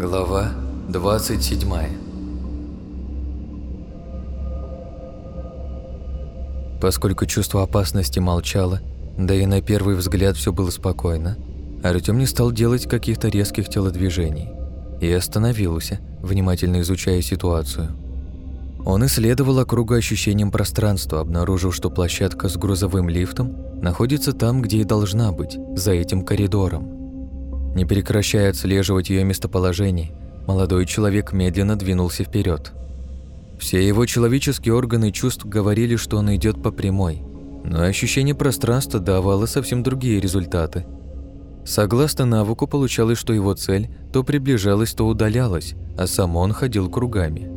Глава 27 Поскольку чувство опасности молчало, да и на первый взгляд все было спокойно, Артём не стал делать каких-то резких телодвижений и остановился, внимательно изучая ситуацию. Он исследовал округу ощущением пространства, обнаружил, что площадка с грузовым лифтом находится там, где и должна быть, за этим коридором. Не прекращая отслеживать ее местоположение, молодой человек медленно двинулся вперед. Все его человеческие органы чувств говорили, что он идет по прямой, но ощущение пространства давало совсем другие результаты. Согласно навыку, получалось, что его цель то приближалась, то удалялась, а сам он ходил кругами.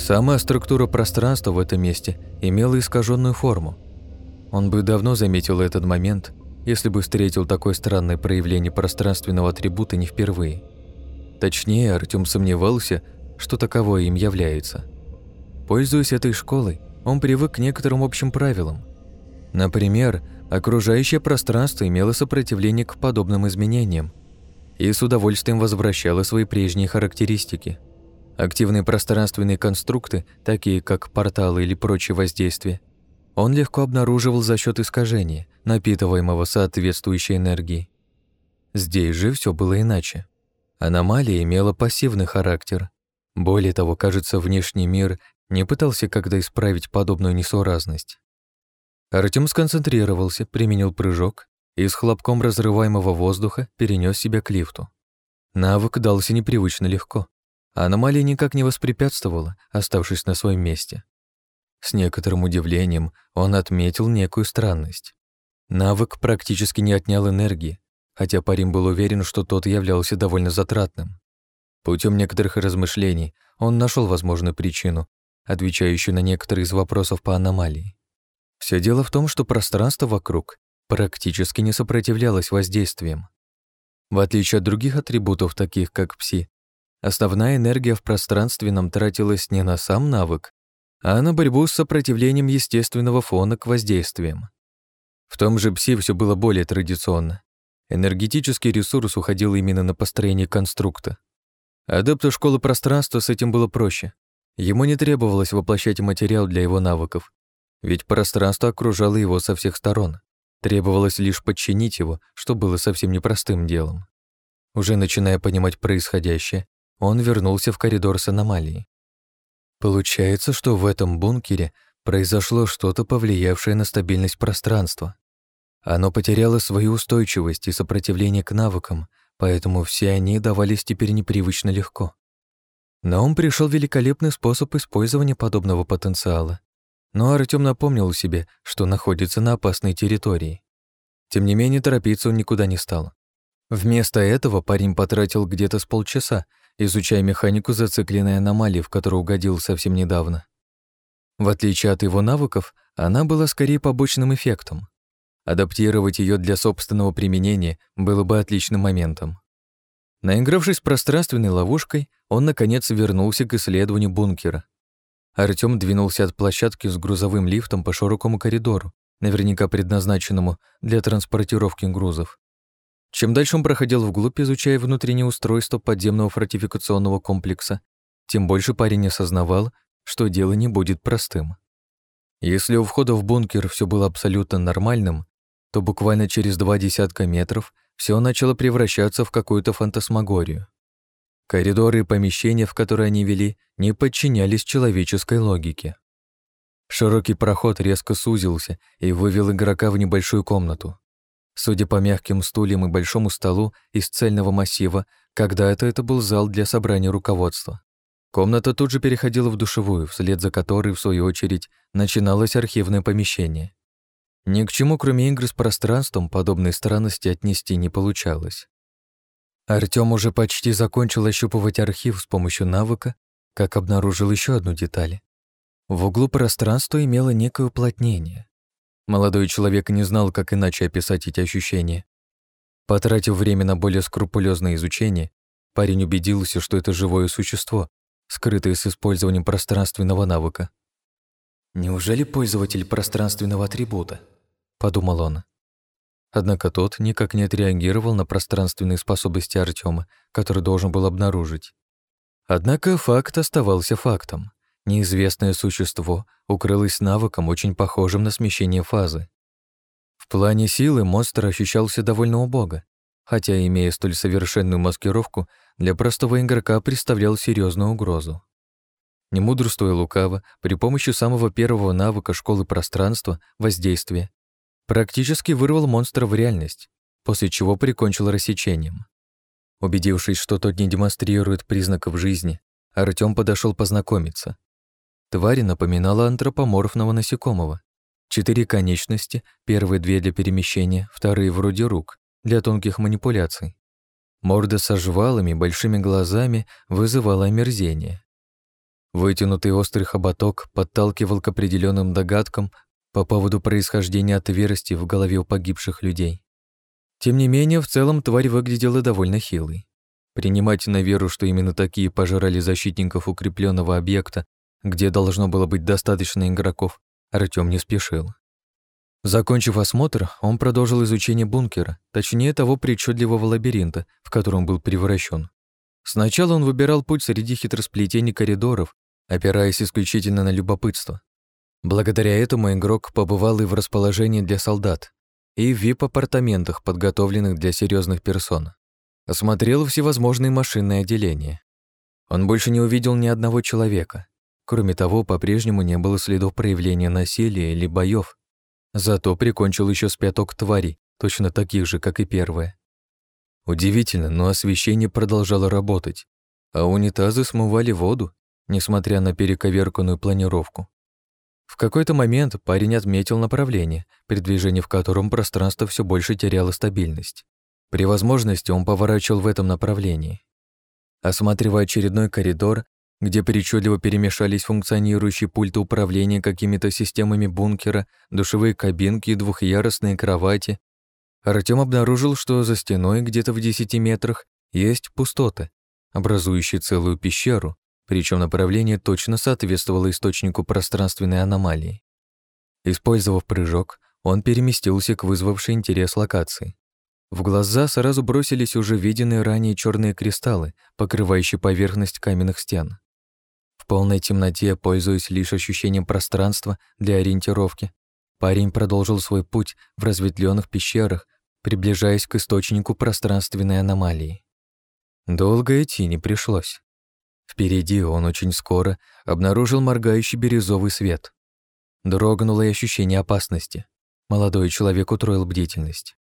Сама структура пространства в этом месте имела искаженную форму. Он бы давно заметил этот момент, если бы встретил такое странное проявление пространственного атрибута не впервые. Точнее, Артём сомневался, что таковое им является. Пользуясь этой школой, он привык к некоторым общим правилам. Например, окружающее пространство имело сопротивление к подобным изменениям и с удовольствием возвращало свои прежние характеристики. Активные пространственные конструкты, такие как порталы или прочие воздействия, он легко обнаруживал за счет искажения, напитываемого соответствующей энергией. Здесь же все было иначе. Аномалия имела пассивный характер. Более того, кажется, внешний мир не пытался когда исправить подобную несуразность. Артем сконцентрировался, применил прыжок и с хлопком разрываемого воздуха перенес себя к лифту. Навык дался непривычно легко. Аномалия никак не воспрепятствовала, оставшись на своем месте. С некоторым удивлением он отметил некую странность. Навык практически не отнял энергии, хотя парень был уверен, что тот являлся довольно затратным. Путем некоторых размышлений он нашел возможную причину, отвечающую на некоторые из вопросов по аномалии. Все дело в том, что пространство вокруг практически не сопротивлялось воздействиям. В отличие от других атрибутов, таких как пси, основная энергия в пространственном тратилась не на сам навык, а на борьбу с сопротивлением естественного фона к воздействиям. В том же ПСИ все было более традиционно. Энергетический ресурс уходил именно на построение конструкта. Адепту школы пространства с этим было проще. Ему не требовалось воплощать материал для его навыков, ведь пространство окружало его со всех сторон. Требовалось лишь подчинить его, что было совсем непростым делом. Уже начиная понимать происходящее, он вернулся в коридор с аномалией. Получается, что в этом бункере произошло что-то, повлиявшее на стабильность пространства. Оно потеряло свою устойчивость и сопротивление к навыкам, поэтому все они давались теперь непривычно легко. На ум пришел великолепный способ использования подобного потенциала. Но Артём напомнил себе, что находится на опасной территории. Тем не менее, торопиться он никуда не стал. Вместо этого парень потратил где-то с полчаса, изучая механику зацикленной аномалии, в которую угодил совсем недавно. В отличие от его навыков, она была скорее побочным эффектом. Адаптировать ее для собственного применения было бы отличным моментом. Наигравшись пространственной ловушкой, он, наконец, вернулся к исследованию бункера. Артём двинулся от площадки с грузовым лифтом по широкому коридору, наверняка предназначенному для транспортировки грузов. Чем дальше он проходил вглубь, изучая внутреннее устройство подземного фортификационного комплекса, тем больше парень осознавал, что дело не будет простым. Если у входа в бункер все было абсолютно нормальным, то буквально через два десятка метров все начало превращаться в какую-то фантасмагорию. Коридоры и помещения, в которые они вели, не подчинялись человеческой логике. Широкий проход резко сузился и вывел игрока в небольшую комнату. Судя по мягким стульям и большому столу из цельного массива, когда-то это был зал для собрания руководства. Комната тут же переходила в душевую, вслед за которой, в свою очередь, начиналось архивное помещение. Ни к чему, кроме игр с пространством, подобные странности отнести не получалось. Артём уже почти закончил ощупывать архив с помощью навыка, как обнаружил еще одну деталь. В углу пространства имело некое уплотнение. Молодой человек не знал, как иначе описать эти ощущения. Потратив время на более скрупулезное изучение, парень убедился, что это живое существо, скрытое с использованием пространственного навыка. «Неужели пользователь пространственного атрибута?» – подумал он. Однако тот никак не отреагировал на пространственные способности Артема, который должен был обнаружить. Однако факт оставался фактом. Неизвестное существо укрылось навыком, очень похожим на смещение фазы. В плане силы монстр ощущался довольно убого, хотя, имея столь совершенную маскировку, для простого игрока представлял серьезную угрозу. Не лукаво, при помощи самого первого навыка школы пространства, воздействия, практически вырвал монстра в реальность, после чего прикончил рассечением. Убедившись, что тот не демонстрирует признаков жизни, Артём подошел познакомиться. Тварь напоминала антропоморфного насекомого. Четыре конечности, первые две для перемещения, вторые вроде рук, для тонких манипуляций. Морда со жвалами, большими глазами вызывала омерзение. Вытянутый острый хоботок подталкивал к определенным догадкам по поводу происхождения отверстий в голове у погибших людей. Тем не менее, в целом тварь выглядела довольно хилой. Принимать на веру, что именно такие пожирали защитников укрепленного объекта, где должно было быть достаточно игроков, Артём не спешил. Закончив осмотр, он продолжил изучение бункера, точнее того причудливого лабиринта, в котором был превращен. Сначала он выбирал путь среди хитросплетений коридоров, опираясь исключительно на любопытство. Благодаря этому игрок побывал и в расположении для солдат, и в VIP-апартаментах, подготовленных для серьезных персон. Осмотрел всевозможные машинные отделения. Он больше не увидел ни одного человека. Кроме того, по-прежнему не было следов проявления насилия или боев, Зато прикончил еще с пяток тварей, точно таких же, как и первая. Удивительно, но освещение продолжало работать, а унитазы смывали воду, несмотря на перековерканную планировку. В какой-то момент парень отметил направление, при движении в котором пространство все больше теряло стабильность. При возможности он поворачивал в этом направлении. Осматривая очередной коридор, где причудливо перемешались функционирующие пульты управления какими-то системами бункера, душевые кабинки и двухъярусные кровати, Артём обнаружил, что за стеной где-то в 10 метрах есть пустота, образующая целую пещеру, причем направление точно соответствовало источнику пространственной аномалии. Использовав прыжок, он переместился к вызвавшей интерес локации. В глаза сразу бросились уже виденные ранее черные кристаллы, покрывающие поверхность каменных стен полной темноте, пользуясь лишь ощущением пространства для ориентировки, парень продолжил свой путь в разветвленных пещерах, приближаясь к источнику пространственной аномалии. Долго идти не пришлось. Впереди он очень скоро обнаружил моргающий бирюзовый свет. Дрогнуло и ощущение опасности. Молодой человек утроил бдительность.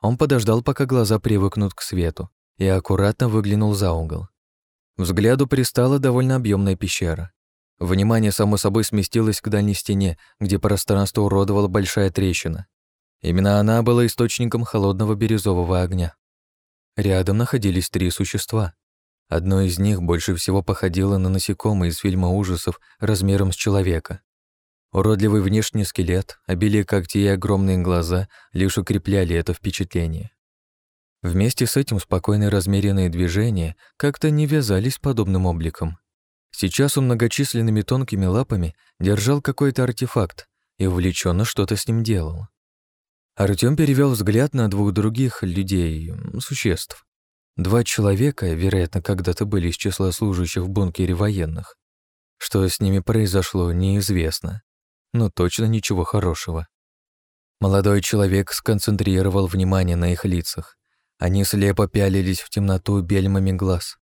Он подождал, пока глаза привыкнут к свету, и аккуратно выглянул за угол. Взгляду пристала довольно объемная пещера. Внимание, само собой, сместилось к дальней стене, где пространство уродовала большая трещина. Именно она была источником холодного бирюзового огня. Рядом находились три существа. Одно из них больше всего походило на насекомое из фильма ужасов размером с человека. Уродливый внешний скелет, обилие когтей и огромные глаза лишь укрепляли это впечатление. Вместе с этим спокойные размеренные движения как-то не вязались подобным обликом. Сейчас он многочисленными тонкими лапами держал какой-то артефакт и увлеченно что-то с ним делал. Артём перевел взгляд на двух других людей, существ. Два человека, вероятно, когда-то были из числа служащих в бункере военных. Что с ними произошло, неизвестно. Но точно ничего хорошего. Молодой человек сконцентрировал внимание на их лицах. Они слепо пялились в темноту бельмами глаз.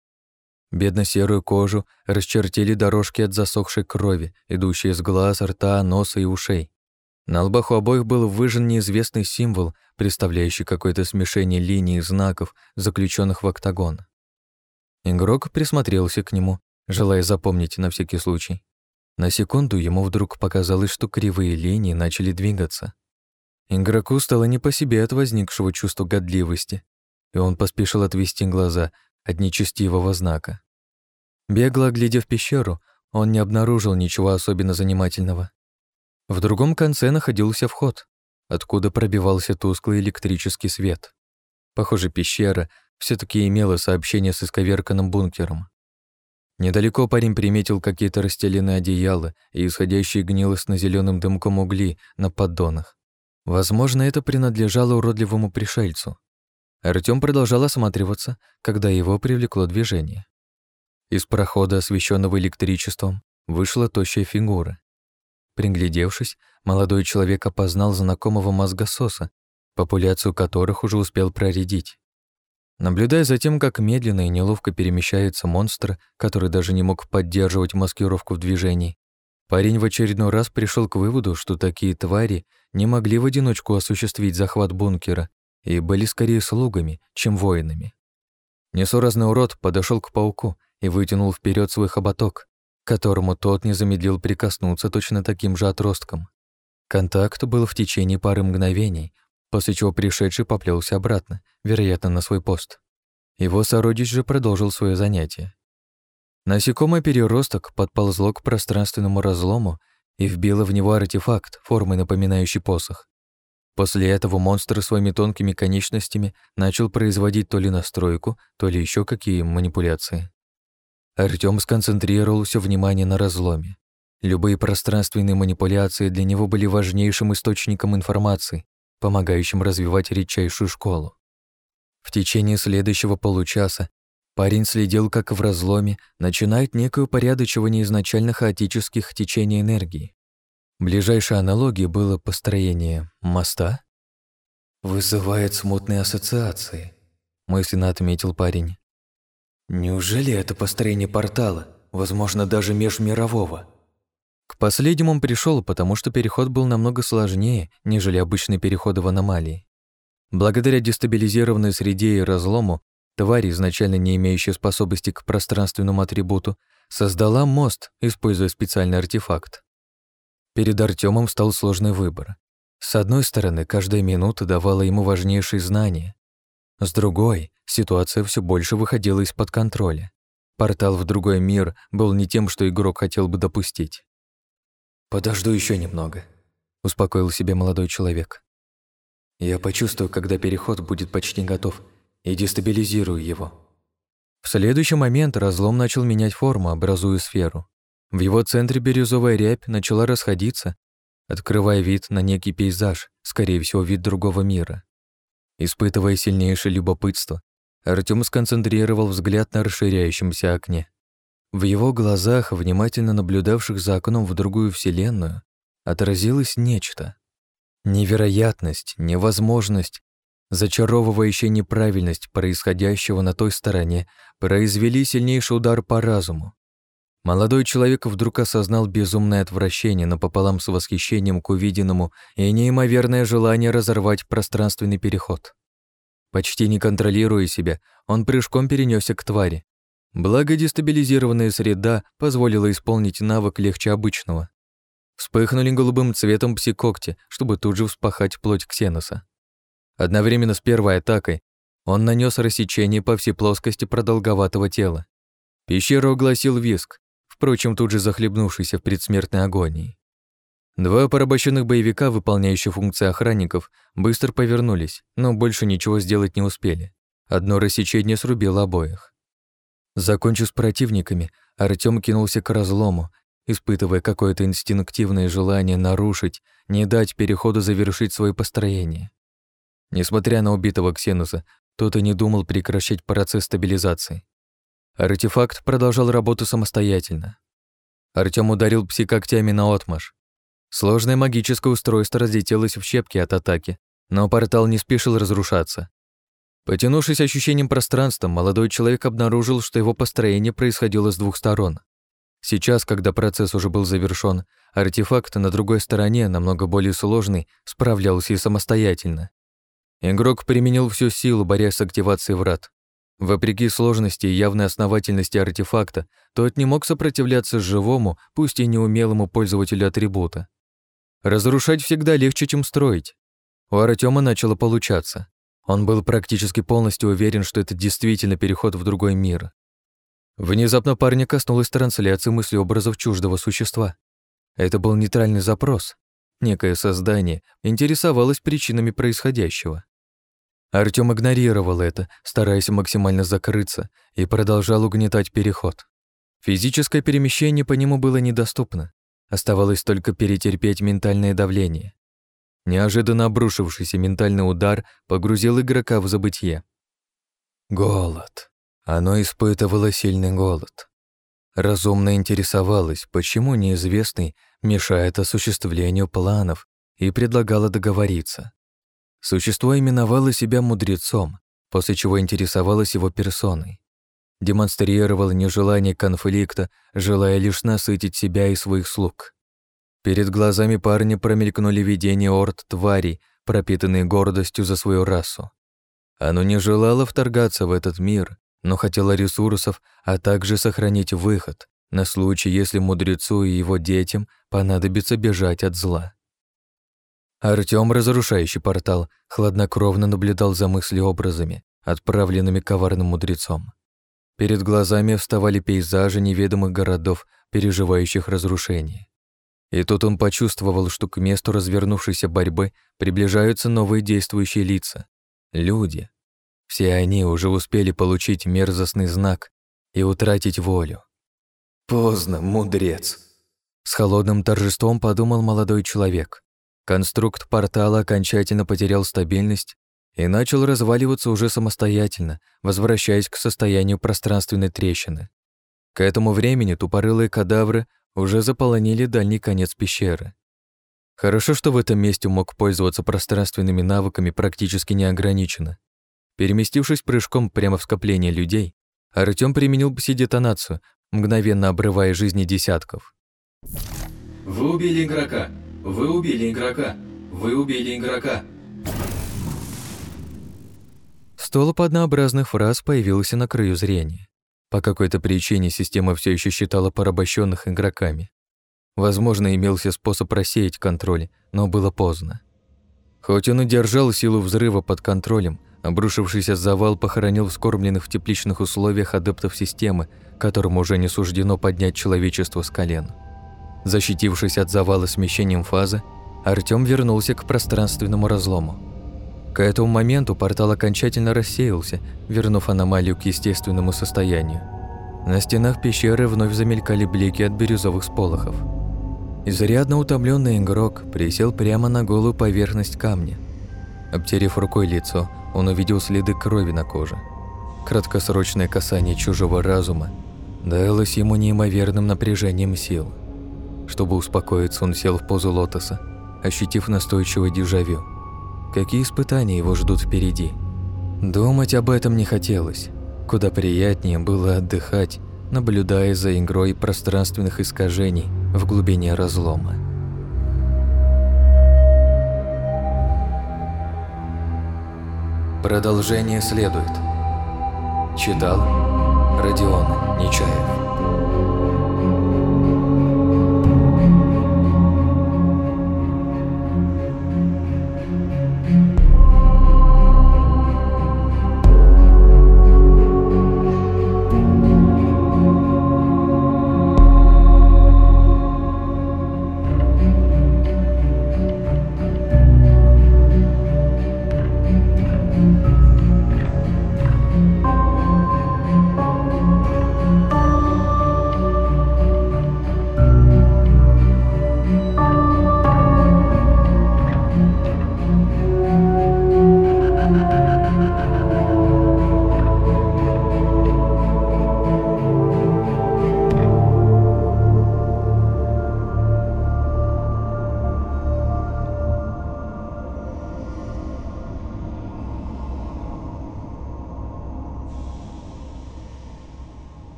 Бедно-серую кожу расчертили дорожки от засохшей крови, идущие из глаз, рта, носа и ушей. На лбах у обоих был выжжен неизвестный символ, представляющий какое-то смешение линий и знаков, заключенных в октагон. Игрок присмотрелся к нему, желая запомнить на всякий случай. На секунду ему вдруг показалось, что кривые линии начали двигаться. Игроку стало не по себе от возникшего чувства годливости, и он поспешил отвести глаза от нечестивого знака. Бегло глядя в пещеру, он не обнаружил ничего особенно занимательного. В другом конце находился вход, откуда пробивался тусклый электрический свет. Похоже, пещера все таки имела сообщение с исковерканным бункером. Недалеко парень приметил какие-то расстеленные одеяла и исходящие гнилостно зеленым дымком угли на поддонах. Возможно, это принадлежало уродливому пришельцу. Артём продолжал осматриваться, когда его привлекло движение. Из прохода, освещенного электричеством, вышла тощая фигура. Приглядевшись, молодой человек опознал знакомого мозгососа, популяцию которых уже успел проредить. Наблюдая за тем, как медленно и неловко перемещается монстр, который даже не мог поддерживать маскировку в движении, парень в очередной раз пришел к выводу, что такие твари не могли в одиночку осуществить захват бункера и были скорее слугами, чем воинами. Несуразный урод подошел к пауку и вытянул вперед свой хоботок, которому тот не замедлил прикоснуться точно таким же отростком. Контакт был в течение пары мгновений, после чего пришедший поплелся обратно, вероятно, на свой пост. Его сородич же продолжил свое занятие. Насекомое переросток подползло к пространственному разлому и вбило в него артефакт, формой напоминающий посох. После этого монстр своими тонкими конечностями начал производить то ли настройку, то ли еще какие манипуляции. Артём сконцентрировал все внимание на разломе. Любые пространственные манипуляции для него были важнейшим источником информации, помогающим развивать редчайшую школу. В течение следующего получаса парень следил, как в разломе начинает некое упорядочивание изначально хаотических течений энергии. Ближайшей аналогией было построение моста. «Вызывает смутные ассоциации», — мысленно отметил парень. «Неужели это построение портала, возможно, даже межмирового?» К последнему он пришел, потому что переход был намного сложнее, нежели обычные переходы в аномалии. Благодаря дестабилизированной среде и разлому, тварь, изначально не имеющая способности к пространственному атрибуту, создала мост, используя специальный артефакт. Перед Артемом стал сложный выбор. С одной стороны, каждая минута давала ему важнейшие знания. С другой, ситуация все больше выходила из-под контроля. Портал в другой мир был не тем, что игрок хотел бы допустить. «Подожду еще немного», — успокоил себе молодой человек. «Я почувствую, когда переход будет почти готов, и дестабилизирую его». В следующий момент разлом начал менять форму, образуя сферу. В его центре бирюзовая рябь начала расходиться, открывая вид на некий пейзаж, скорее всего, вид другого мира. Испытывая сильнейшее любопытство, Артём сконцентрировал взгляд на расширяющемся окне. В его глазах, внимательно наблюдавших за окном в другую вселенную, отразилось нечто. Невероятность, невозможность, зачаровывающая неправильность происходящего на той стороне произвели сильнейший удар по разуму. Молодой человек вдруг осознал безумное отвращение напополам с восхищением к увиденному и неимоверное желание разорвать пространственный переход. Почти не контролируя себя, он прыжком перенесся к твари, Благо, дестабилизированная среда позволила исполнить навык легче обычного. Вспыхнули голубым цветом пси-когти, чтобы тут же вспахать плоть Ксеноса. Одновременно с первой атакой он нанес рассечение по всей плоскости продолговатого тела. Пещеру огласил виск, впрочем, тут же захлебнувшийся в предсмертной агонии. Два порабощенных боевика, выполняющие функции охранников, быстро повернулись, но больше ничего сделать не успели. Одно рассечение срубило обоих. Закончив с противниками, Артём кинулся к разлому, испытывая какое-то инстинктивное желание нарушить, не дать переходу завершить свое построение. Несмотря на убитого Ксенуса, тот и не думал прекращать процесс стабилизации. Артефакт продолжал работу самостоятельно. Артём ударил пси-когтями на отмаш. Сложное магическое устройство разлетелось в щепки от атаки, но портал не спешил разрушаться. Потянувшись ощущением пространства, молодой человек обнаружил, что его построение происходило с двух сторон. Сейчас, когда процесс уже был завершён, артефакт на другой стороне, намного более сложный, справлялся и самостоятельно. Игрок применил всю силу, борясь с активацией врат. Вопреки сложности и явной основательности артефакта, тот не мог сопротивляться живому, пусть и неумелому пользователю атрибута. Разрушать всегда легче, чем строить. У Артема начало получаться. Он был практически полностью уверен, что это действительно переход в другой мир. Внезапно парня коснулась трансляции мыслеобразов чуждого существа. Это был нейтральный запрос. Некое создание интересовалось причинами происходящего. Артём игнорировал это, стараясь максимально закрыться, и продолжал угнетать переход. Физическое перемещение по нему было недоступно. Оставалось только перетерпеть ментальное давление. Неожиданно обрушившийся ментальный удар погрузил игрока в забытье. Голод. Оно испытывало сильный голод. Разумно интересовалась, почему неизвестный мешает осуществлению планов и предлагала договориться. Существо именовало себя мудрецом, после чего интересовалось его персоной. Демонстрировало нежелание конфликта, желая лишь насытить себя и своих слуг. Перед глазами парня промелькнули видения орд тварей, пропитанные гордостью за свою расу. Оно не желало вторгаться в этот мир, но хотело ресурсов, а также сохранить выход на случай, если мудрецу и его детям понадобится бежать от зла. Артём, разрушающий портал, хладнокровно наблюдал за мыслеобразами, отправленными коварным мудрецом. Перед глазами вставали пейзажи неведомых городов, переживающих разрушение. И тут он почувствовал, что к месту развернувшейся борьбы приближаются новые действующие лица — люди. Все они уже успели получить мерзостный знак и утратить волю. «Поздно, мудрец!» С холодным торжеством подумал молодой человек. Конструкт портала окончательно потерял стабильность и начал разваливаться уже самостоятельно, возвращаясь к состоянию пространственной трещины. К этому времени тупорылые кадавры уже заполонили дальний конец пещеры. Хорошо, что в этом месте мог пользоваться пространственными навыками практически неограниченно. Переместившись прыжком прямо в скопление людей, Артём применил пси-детонацию, мгновенно обрывая жизни десятков. «Вы убили игрока! Вы убили игрока! Вы убили игрока!» Столб однообразных фраз появился на краю зрения. По какой-то причине система все еще считала порабощенных игроками. Возможно, имелся способ рассеять контроль, но было поздно. Хоть он и держал силу взрыва под контролем, обрушившийся завал похоронил вскормленных в тепличных условиях адептов системы, которым уже не суждено поднять человечество с колен. Защитившись от завала смещением фазы, Артём вернулся к пространственному разлому. К этому моменту портал окончательно рассеялся, вернув аномалию к естественному состоянию. На стенах пещеры вновь замелькали блики от бирюзовых сполохов. Изрядно утомленный игрок присел прямо на голую поверхность камня. Обтерев рукой лицо, он увидел следы крови на коже. Краткосрочное касание чужого разума далось ему неимоверным напряжением сил. Чтобы успокоиться, он сел в позу лотоса, ощутив настойчивое дежавю. Какие испытания его ждут впереди? Думать об этом не хотелось. Куда приятнее было отдыхать, наблюдая за игрой пространственных искажений в глубине разлома. Продолжение следует. Читал Родион Нечаев.